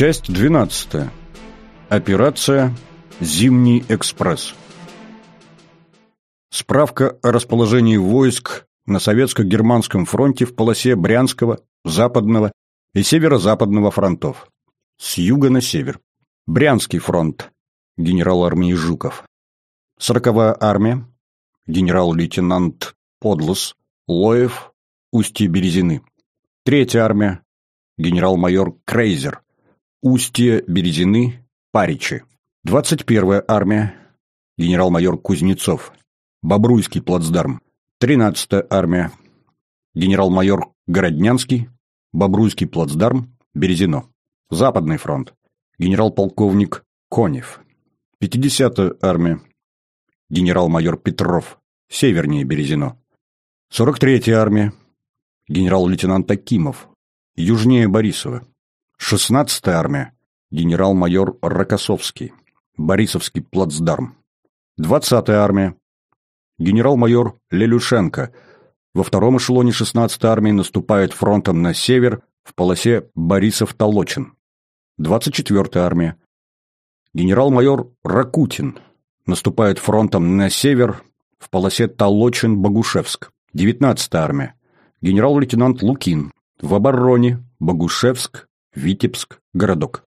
Часть 12. Операция «Зимний экспресс». Справка о расположении войск на Советско-Германском фронте в полосе Брянского, Западного и Северо-Западного фронтов. С юга на север. Брянский фронт. Генерал армии Жуков. Сороковая армия. Генерал-лейтенант Подлос, Лоев, Устье Березины. Третья армия. Генерал-майор Крейзер. Устье Березины, Паричи. 21-я армия. Генерал-майор Кузнецов. Бобруйский плацдарм. 13-я армия. Генерал-майор Городнянский. Бобруйский плацдарм. Березино. Западный фронт. Генерал-полковник Конев. 50-я армия. Генерал-майор Петров. Севернее Березино. 43-я армия. Генерал-лейтенант Акимов. Южнее Борисова. 16-я армия. Генерал-майор Рокоссовский. Борисовский плацдарм. 20-я армия. Генерал-майор Лелюшенко. Во втором эшелоне 16-й армии наступает фронтом на север в полосе Борисов-Толочин. 24-я армия. Генерал-майор Ракутин. Наступает фронтом на север в полосе Толочин-Богушевск. 19-я армия. Генерал-лейтенант Лукин. В обороне Богушевск, Витебск, городок.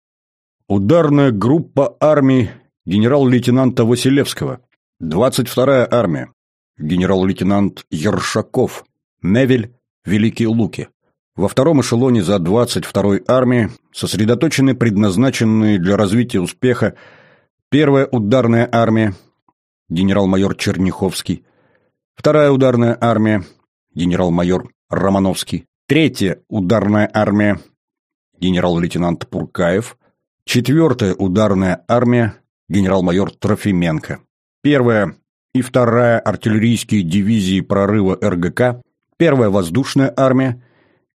Ударная группа армии генерал-лейтенанта Василевского. 22-я армия. Генерал-лейтенант Ершаков. Невель, Великие Луки. Во втором эшелоне за 22-й армией сосредоточены предназначенные для развития успеха первая ударная армия, генерал-майор Черняховский, вторая ударная армия, генерал-майор Романовский, третья ударная армия, генерал-лейтенант Пуркаев, четвертая ударная армия, генерал-майор Трофименко, первая и вторая артиллерийские дивизии прорыва РГК, первая воздушная армия,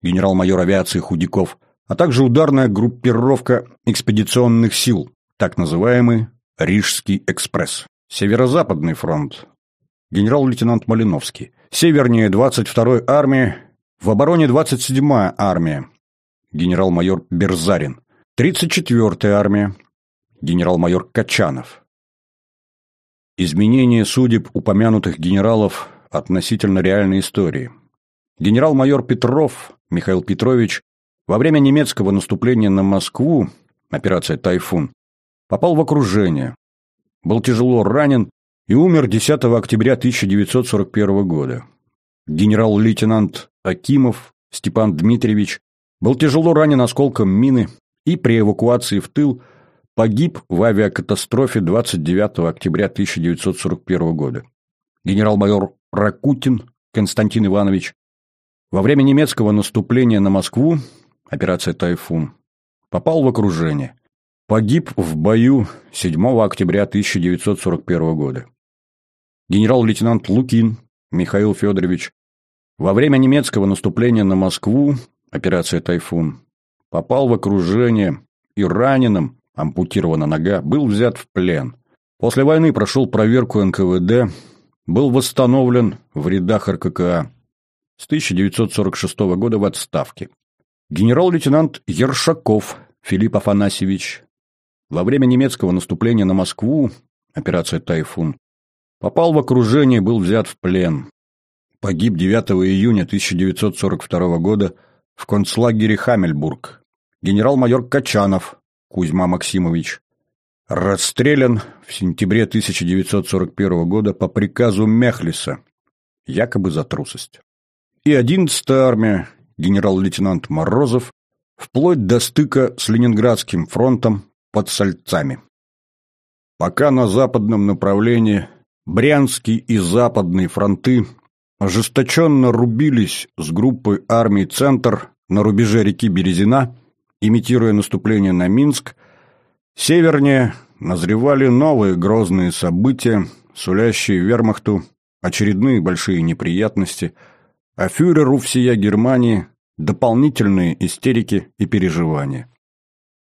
генерал-майор авиации Худяков, а также ударная группировка экспедиционных сил, так называемый Рижский экспресс. Северо-западный фронт. Генерал-лейтенант Малиновский. Севернее 22-й армии, в обороне 27-я армия. Генерал-майор Берзарин. 34-я армия. Генерал-майор Качанов. Изменение судеб упомянутых генералов относительно реальной истории. Генерал-майор Петров Михаил Петрович во время немецкого наступления на Москву, операция «Тайфун», попал в окружение, был тяжело ранен и умер 10 октября 1941 года. Генерал-лейтенант Акимов Степан Дмитриевич был тяжело ранен осколком мины и при эвакуации в тыл погиб в авиакатастрофе 29 октября 1941 года. Генерал-майор Ракутин Константин Иванович во время немецкого наступления на Москву, операция «Тайфун», попал в окружение. Погиб в бою 7 октября 1941 года. Генерал-лейтенант Лукин Михаил Федорович во время немецкого наступления на Москву, операция «Тайфун», попал в окружение и раненым, ампутирована нога, был взят в плен. После войны прошел проверку НКВД, был восстановлен в рядах РККА с 1946 года в отставке. Генерал-лейтенант Ершаков Филипп Афанасьевич во время немецкого наступления на Москву, операция «Тайфун», попал в окружение был взят в плен. Погиб 9 июня 1942 года в концлагере Хамельбург. Генерал-майор Качанов Кузьма Максимович расстрелян в сентябре 1941 года по приказу Мехлиса, якобы за трусость и 11-я армия, генерал-лейтенант Морозов, вплоть до стыка с Ленинградским фронтом под Сальцами. Пока на западном направлении Брянский и Западный фронты ожесточенно рубились с группой армий «Центр» на рубеже реки Березина, имитируя наступление на Минск, севернее назревали новые грозные события, сулящие вермахту очередные большие неприятности – а фюреру всея Германии дополнительные истерики и переживания.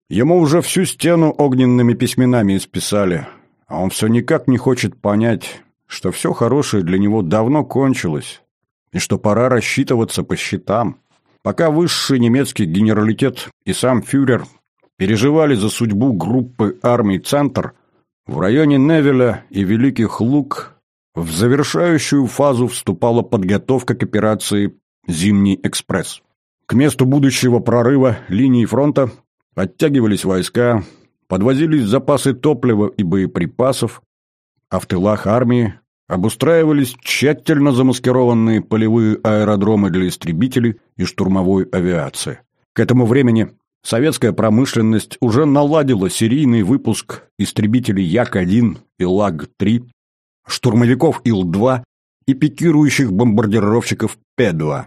Ему уже всю стену огненными письменами исписали, а он все никак не хочет понять, что все хорошее для него давно кончилось, и что пора рассчитываться по счетам. Пока высший немецкий генералитет и сам фюрер переживали за судьбу группы армий «Центр», в районе Невеля и Великих Луг в завершающую фазу вступала подготовка к операции «Зимний экспресс». К месту будущего прорыва линии фронта подтягивались войска, подвозились запасы топлива и боеприпасов, а в тылах армии обустраивались тщательно замаскированные полевые аэродромы для истребителей и штурмовой авиации. К этому времени советская промышленность уже наладила серийный выпуск истребителей Як-1 и Лаг-3, штурмовиков Ил-2 и пикирующих бомбардировщиков П-2.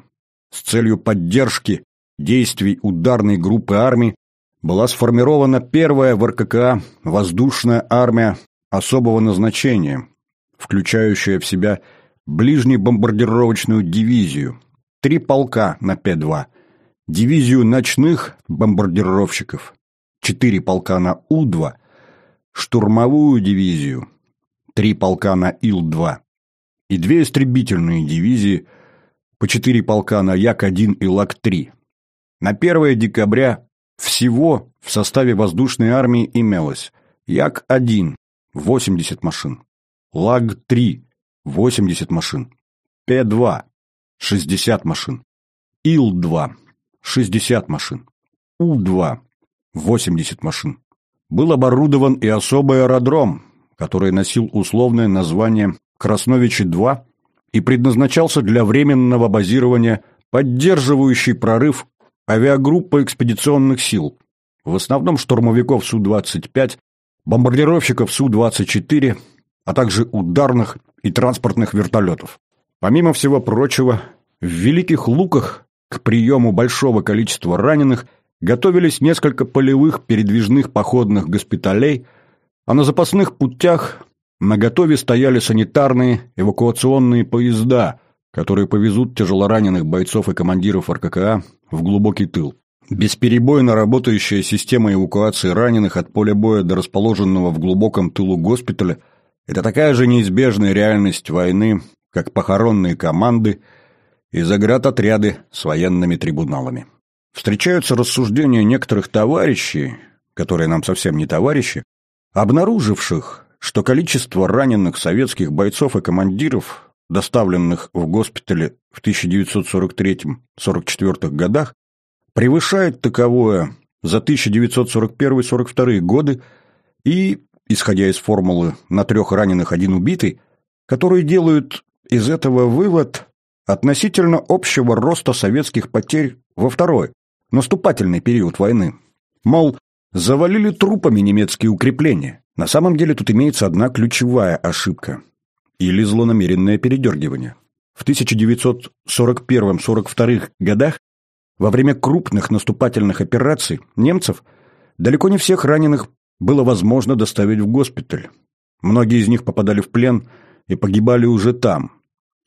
С целью поддержки действий ударной группы армий была сформирована первая в РККА воздушная армия особого назначения, включающая в себя ближнебомбардировочную дивизию, три полка на П-2, дивизию ночных бомбардировщиков, четыре полка на У-2, штурмовую дивизию, три полка на Ил-2 и две истребительные дивизии, по четыре полка на Як-1 и Лак-3. На 1 декабря всего в составе воздушной армии имелось Як-1 – 80 машин, Лаг-3 – 80 машин, П-2 – 60 машин, Ил-2 – 60 машин, У-2 – 80 машин. Был оборудован и особый аэродром, который носил условное название Красновичи-2 и предназначался для временного базирования, поддерживающей прорыв авиагруппы экспедиционных сил, в основном штурмовиков Су-25, бомбардировщиков Су-24, а также ударных и транспортных вертолетов. Помимо всего прочего, в Великих Луках к приему большого количества раненых готовились несколько полевых передвижных походных госпиталей, а на запасных путях наготове стояли санитарные эвакуационные поезда, которые повезут тяжелораненых бойцов и командиров РККА в глубокий тыл. Бесперебойно работающая система эвакуации раненых от поля боя до расположенного в глубоком тылу госпиталя – это такая же неизбежная реальность войны, как похоронные команды и заградотряды с военными трибуналами. Встречаются рассуждения некоторых товарищей, которые нам совсем не товарищи, обнаруживших, что количество раненых советских бойцов и командиров, доставленных в госпитале в 1943-44 годах, превышает таковое за 1941-42 годы и, исходя из формулы «на трех раненых один убитый», которые делают из этого вывод относительно общего роста советских потерь во второй, наступательный период войны. Мол, завалили трупами немецкие укрепления. На самом деле тут имеется одна ключевая ошибка или злонамеренное передергивание. В 1941-42 годах во время крупных наступательных операций немцев далеко не всех раненых было возможно доставить в госпиталь. Многие из них попадали в плен и погибали уже там,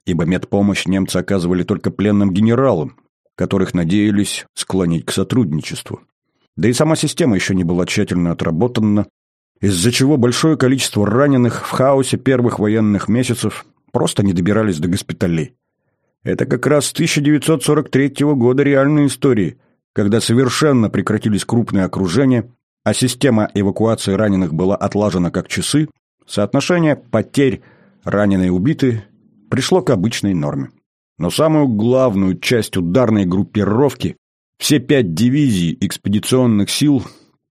ибо медпомощь немцы оказывали только пленным генералам, которых надеялись склонить к сотрудничеству. Да и сама система еще не была тщательно отработана, из-за чего большое количество раненых в хаосе первых военных месяцев просто не добирались до госпиталей. Это как раз с 1943 года реальные истории, когда совершенно прекратились крупные окружения, а система эвакуации раненых была отлажена как часы, соотношение потерь раненые-убитые пришло к обычной норме. Но самую главную часть ударной группировки, все пять дивизий экспедиционных сил,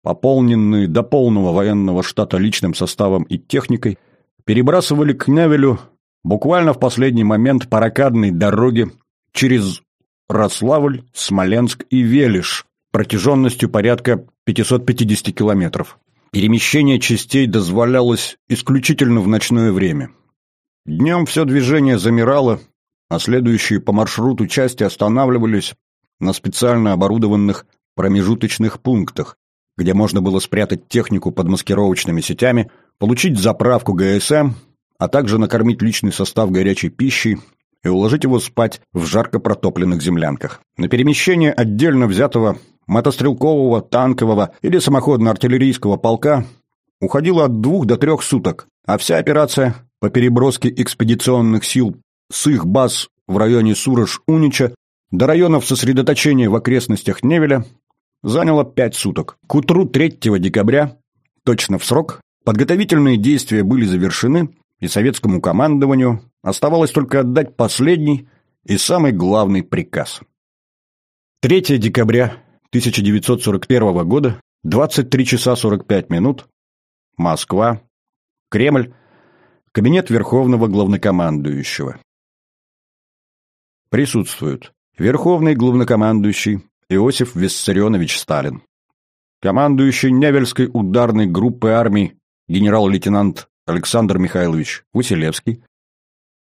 пополненные до полного военного штата личным составом и техникой, перебрасывали к Невелю буквально в последний момент по дороге через Рославль, Смоленск и Велиш протяженностью порядка 550 километров. Перемещение частей дозволялось исключительно в ночное время. Днем все движение замирало, а следующие по маршруту части останавливались на специально оборудованных промежуточных пунктах, где можно было спрятать технику под маскировочными сетями, получить заправку ГСМ а также накормить личный состав горячей пищей и уложить его спать в жарко протопленных землянках. На перемещение отдельно взятого мотострелкового, танкового или самоходно-артиллерийского полка уходило от двух до трех суток, а вся операция по переброске экспедиционных сил с их баз в районе Сурож-Унича до районов сосредоточения в окрестностях Невеля заняло пять суток. К утру 3 декабря, точно в срок, подготовительные действия были завершены, и советскому командованию оставалось только отдать последний и самый главный приказ. 3 декабря 1941 года, 23 часа 45 минут, Москва, Кремль, кабинет Верховного Главнокомандующего. Присутствуют Верховный Главнокомандующий Иосиф Виссарионович Сталин, командующий Невельской ударной группой армий генерал-лейтенант Александр Михайлович Василевский,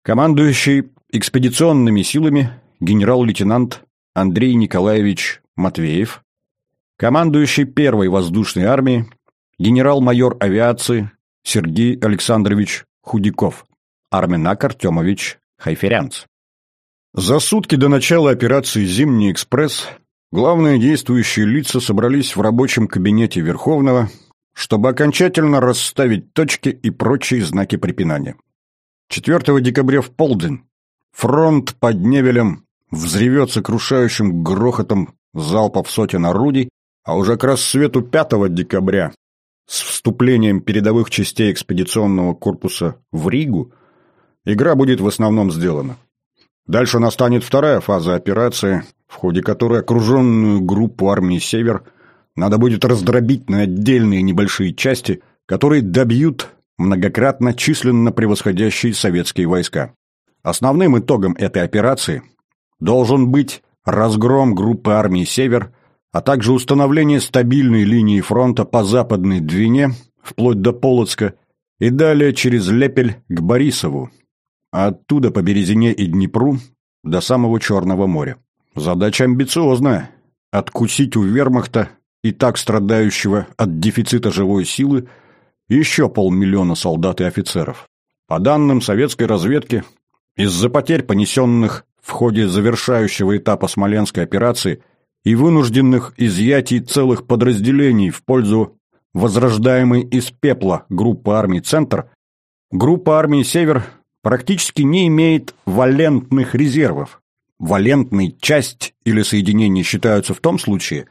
командующий экспедиционными силами генерал-лейтенант Андрей Николаевич Матвеев, командующий первой воздушной армией генерал-майор авиации Сергей Александрович Худяков, Арменак Артемович Хайферянц. За сутки до начала операции «Зимний экспресс» главные действующие лица собрались в рабочем кабинете Верховного, чтобы окончательно расставить точки и прочие знаки препинания. 4 декабря в полдень фронт под Невелем взревет сокрушающим грохотом залпов сотен орудий, а уже к рассвету 5 декабря с вступлением передовых частей экспедиционного корпуса в Ригу игра будет в основном сделана. Дальше настанет вторая фаза операции, в ходе которой окруженную группу армии «Север» надо будет раздробить на отдельные небольшие части, которые добьют многократно численно превосходящие советские войска. Основным итогом этой операции должен быть разгром группы армии «Север», а также установление стабильной линии фронта по западной Двине, вплоть до Полоцка, и далее через Лепель к Борисову, а оттуда по Березине и Днепру до самого Черного моря. Задача амбициозная – откусить у вермахта, и так страдающего от дефицита живой силы, еще полмиллиона солдат и офицеров. По данным советской разведки, из-за потерь, понесенных в ходе завершающего этапа Смоленской операции и вынужденных изъятий целых подразделений в пользу возрождаемой из пепла группы армий «Центр», группа армий «Север» практически не имеет валентных резервов. Валентной часть или соединение считаются в том случае,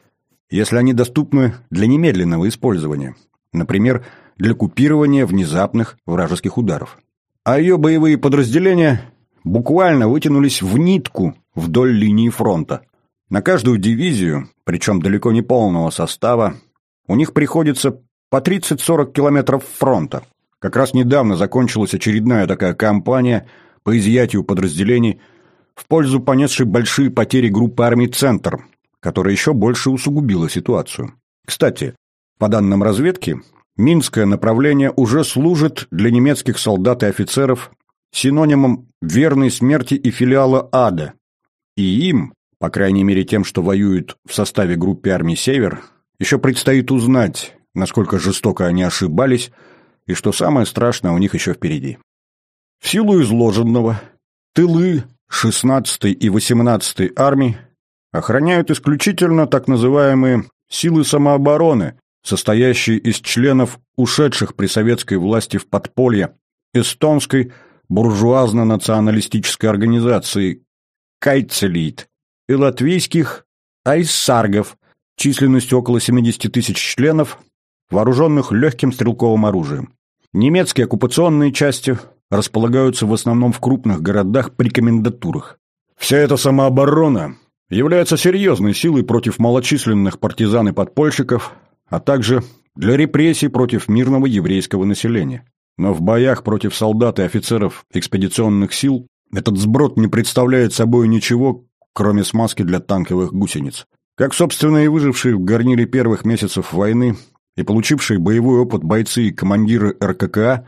если они доступны для немедленного использования, например, для купирования внезапных вражеских ударов. А ее боевые подразделения буквально вытянулись в нитку вдоль линии фронта. На каждую дивизию, причем далеко не полного состава, у них приходится по 30-40 километров фронта, как раз недавно закончилась очередная такая кампания по изъятию подразделений в пользу понесшей большие потери группы армий «Центр», которая еще больше усугубила ситуацию. Кстати, по данным разведки, Минское направление уже служит для немецких солдат и офицеров синонимом верной смерти и филиала ада. И им, по крайней мере тем, что воюют в составе группы армий «Север», еще предстоит узнать, насколько жестоко они ошибались и что самое страшное у них еще впереди. В силу изложенного, тылы 16-й и 18-й армий охраняют исключительно так называемые «силы самообороны», состоящие из членов ушедших при советской власти в подполье эстонской буржуазно-националистической организации «Кайцелит» и латвийских «Айссаргов» численностью около 70 тысяч членов, вооруженных легким стрелковым оружием. Немецкие оккупационные части располагаются в основном в крупных городах при комендатурах. Вся эта самооборона является серьезной силой против малочисленных партизан и подпольщиков, а также для репрессий против мирного еврейского населения. Но в боях против солдат и офицеров экспедиционных сил этот сброд не представляет собой ничего, кроме смазки для танковых гусениц. Как, собственно, и выжившие в гарнире первых месяцев войны и получившие боевой опыт бойцы и командиры РККА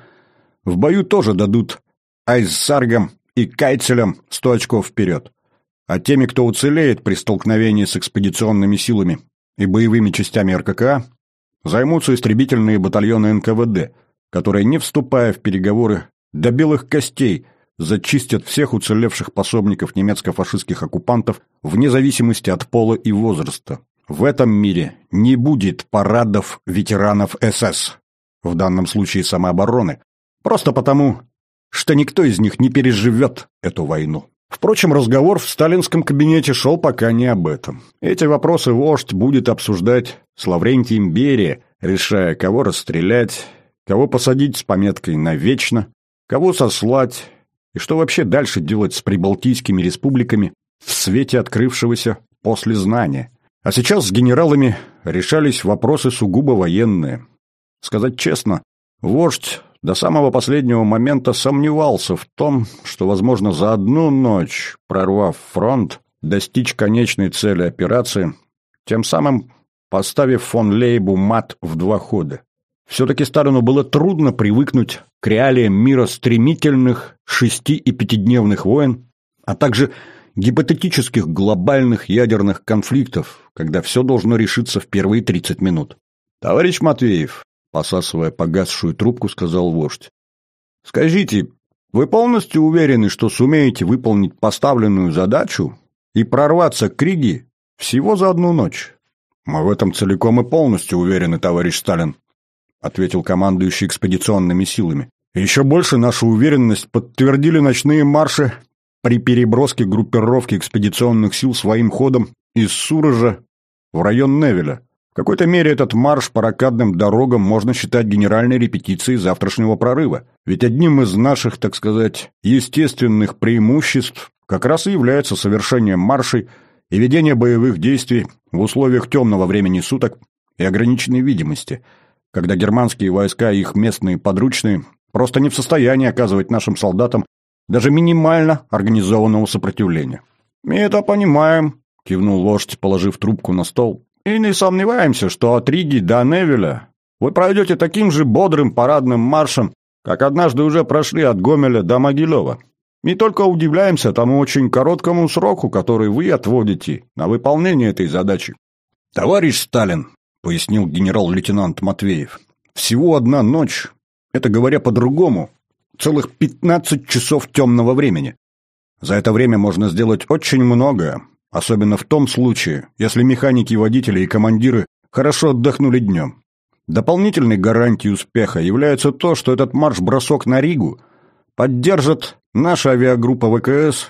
в бою тоже дадут айссаргам и кайцелям сто очков вперед. А теми, кто уцелеет при столкновении с экспедиционными силами и боевыми частями РККА, займутся истребительные батальоны НКВД, которые, не вступая в переговоры, до белых костей зачистят всех уцелевших пособников немецко-фашистских оккупантов вне зависимости от пола и возраста. В этом мире не будет парадов ветеранов СС, в данном случае самообороны, просто потому, что никто из них не переживет эту войну. Впрочем, разговор в сталинском кабинете шел пока не об этом. Эти вопросы вождь будет обсуждать с Лаврентием Берия, решая, кого расстрелять, кого посадить с пометкой «навечно», кого сослать и что вообще дальше делать с прибалтийскими республиками в свете открывшегося после знания. А сейчас с генералами решались вопросы сугубо военные. Сказать честно, вождь до самого последнего момента сомневался в том, что, возможно, за одну ночь, прорвав фронт, достичь конечной цели операции, тем самым поставив фон Лейбу мат в два хода. Все-таки Сталину было трудно привыкнуть к реалиям мира стремительных шести- и пятидневных войн, а также гипотетических глобальных ядерных конфликтов, когда все должно решиться в первые 30 минут. «Товарищ Матвеев, Посасывая погасшую трубку, сказал вождь. «Скажите, вы полностью уверены, что сумеете выполнить поставленную задачу и прорваться к Риге всего за одну ночь?» «Мы в этом целиком и полностью уверены, товарищ Сталин», ответил командующий экспедиционными силами. «Еще больше нашу уверенность подтвердили ночные марши при переброске группировки экспедиционных сил своим ходом из Суража в район Невеля. В какой-то мере этот марш по ракадным дорогам можно считать генеральной репетицией завтрашнего прорыва. Ведь одним из наших, так сказать, естественных преимуществ как раз и является совершение маршей и ведение боевых действий в условиях темного времени суток и ограниченной видимости, когда германские войска и их местные подручные просто не в состоянии оказывать нашим солдатам даже минимально организованного сопротивления. «Мы это понимаем», — кивнул вождь, положив трубку на стол и не сомневаемся, что от Риги до Невеля вы пройдете таким же бодрым парадным маршем, как однажды уже прошли от Гомеля до Могилева. Не только удивляемся тому очень короткому сроку, который вы отводите на выполнение этой задачи. «Товарищ Сталин», — пояснил генерал-лейтенант Матвеев, — «всего одна ночь, это, говоря по-другому, целых пятнадцать часов темного времени. За это время можно сделать очень многое, Особенно в том случае, если механики, водители и командиры хорошо отдохнули днем. Дополнительной гарантией успеха является то, что этот марш-бросок на Ригу поддержит наша авиагруппа ВКС,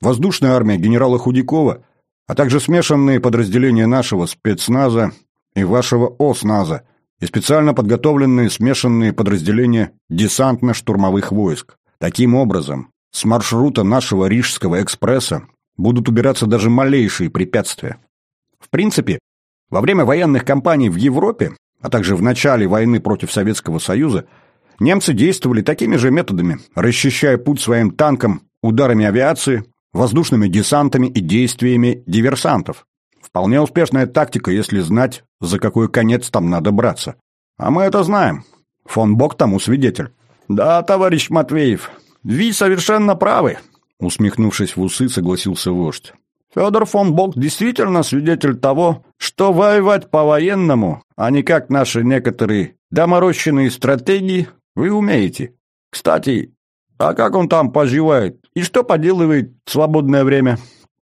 воздушная армия генерала Худякова, а также смешанные подразделения нашего спецназа и вашего ОСНАЗа и специально подготовленные смешанные подразделения десантно-штурмовых войск. Таким образом, с маршрута нашего Рижского экспресса будут убираться даже малейшие препятствия. В принципе, во время военных кампаний в Европе, а также в начале войны против Советского Союза, немцы действовали такими же методами, расчищая путь своим танкам, ударами авиации, воздушными десантами и действиями диверсантов. Вполне успешная тактика, если знать, за какой конец там надо браться. А мы это знаем. Фон Бок тому свидетель. Да, товарищ Матвеев, вы совершенно правы, Усмехнувшись в усы, согласился вождь. Федор фон Бок действительно свидетель того, что воевать по-военному, а не как наши некоторые доморощенные стратегии, вы умеете. Кстати, а как он там поживает и что поделывает в свободное время?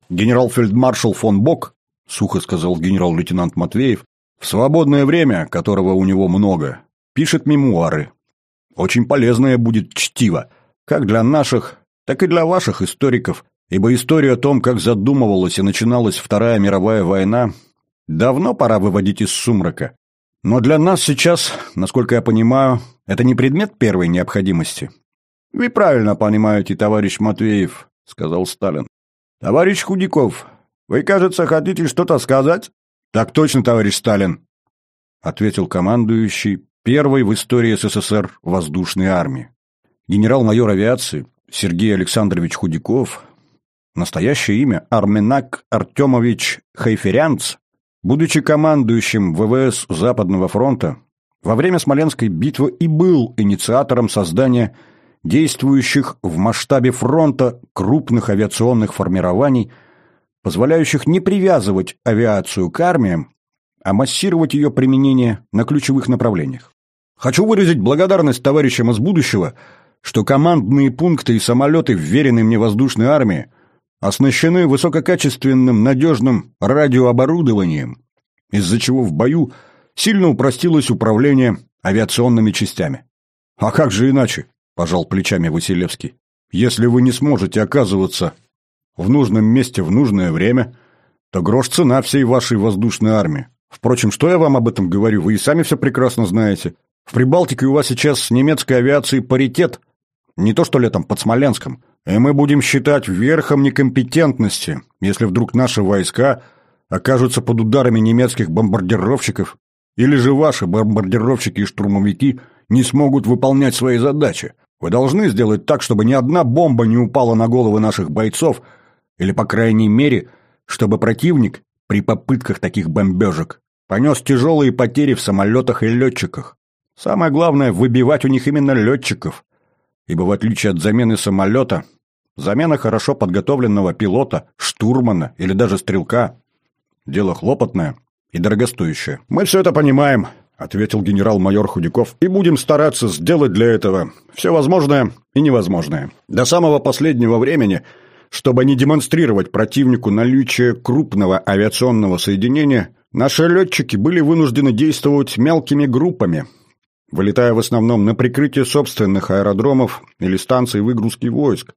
Генерал-фельдмаршал фон Бок, сухо сказал генерал-лейтенант Матвеев, в свободное время, которого у него много, пишет мемуары. Очень полезное будет чтиво, как для наших, так и для ваших историков, ибо историю о том, как задумывалась и начиналась Вторая мировая война, давно пора выводить из сумрака. Но для нас сейчас, насколько я понимаю, это не предмет первой необходимости. «Вы правильно понимаете, товарищ Матвеев», — сказал Сталин. «Товарищ Худяков, вы, кажется, хотите что-то сказать?» «Так точно, товарищ Сталин», — ответил командующий первой в истории СССР воздушной армии. Генерал-майор авиации, Сергей Александрович Худяков, настоящее имя Арменак Артемович Хайферянц, будучи командующим ВВС Западного фронта, во время Смоленской битвы и был инициатором создания действующих в масштабе фронта крупных авиационных формирований, позволяющих не привязывать авиацию к армиям, а массировать ее применение на ключевых направлениях. Хочу выразить благодарность товарищам из будущего – что командные пункты и самолеты, вверенные мне воздушной армии, оснащены высококачественным надежным радиооборудованием, из-за чего в бою сильно упростилось управление авиационными частями. «А как же иначе?» – пожал плечами Василевский. «Если вы не сможете оказываться в нужном месте в нужное время, то грош цена всей вашей воздушной армии. Впрочем, что я вам об этом говорю, вы и сами все прекрасно знаете. В Прибалтике у вас сейчас с немецкой авиацией паритет, не то что летом под Смоленском. И мы будем считать верхом некомпетентности, если вдруг наши войска окажутся под ударами немецких бомбардировщиков, или же ваши бомбардировщики и штурмовики не смогут выполнять свои задачи. Вы должны сделать так, чтобы ни одна бомба не упала на головы наших бойцов, или, по крайней мере, чтобы противник при попытках таких бомбежек понес тяжелые потери в самолетах и летчиках. Самое главное – выбивать у них именно летчиков, ибо в отличие от замены самолета, замена хорошо подготовленного пилота, штурмана или даже стрелка – дело хлопотное и дорогостоящее. «Мы все это понимаем», — ответил генерал-майор Худяков, «и будем стараться сделать для этого все возможное и невозможное. До самого последнего времени, чтобы не демонстрировать противнику наличие крупного авиационного соединения, наши летчики были вынуждены действовать мелкими группами, вылетая в основном на прикрытие собственных аэродромов или станций выгрузки войск.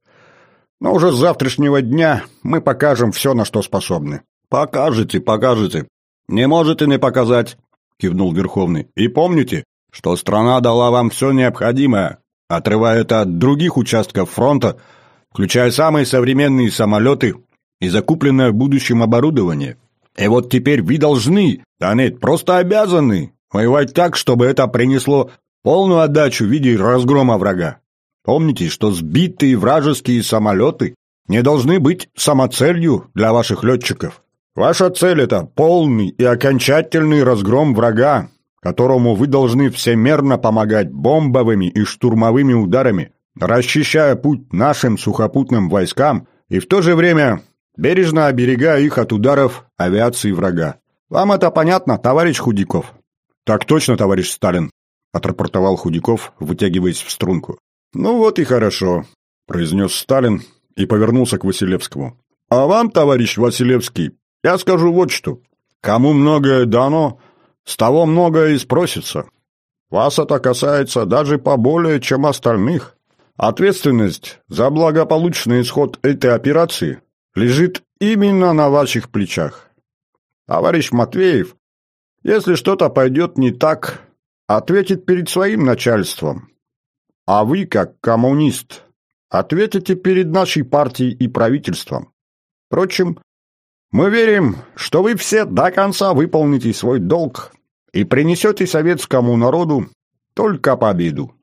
Но уже с завтрашнего дня мы покажем все, на что способны. Покажете, покажете. Не можете не показать, кивнул Верховный. И помните, что страна дала вам все необходимое, отрывая это от других участков фронта, включая самые современные самолеты и закупленное в будущем оборудование. И вот теперь вы должны, да нет, просто обязаны Воевать так, чтобы это принесло полную отдачу в виде разгрома врага. Помните, что сбитые вражеские самолеты не должны быть самоцелью для ваших летчиков. Ваша цель – это полный и окончательный разгром врага, которому вы должны всемерно помогать бомбовыми и штурмовыми ударами, расчищая путь нашим сухопутным войскам и в то же время бережно оберегая их от ударов авиации врага. Вам это понятно, товарищ Худиков? «Так точно, товарищ Сталин», — отрапортовал Худяков, вытягиваясь в струнку. «Ну вот и хорошо», — произнес Сталин и повернулся к Василевскому. «А вам, товарищ Василевский, я скажу вот что. Кому многое дано, с того многое и спросится. Вас это касается даже поболее, чем остальных. Ответственность за благополучный исход этой операции лежит именно на ваших плечах. Товарищ Матвеев если что-то пойдет не так, ответит перед своим начальством. А вы, как коммунист, ответите перед нашей партией и правительством. Впрочем, мы верим, что вы все до конца выполните свой долг и принесете советскому народу только победу.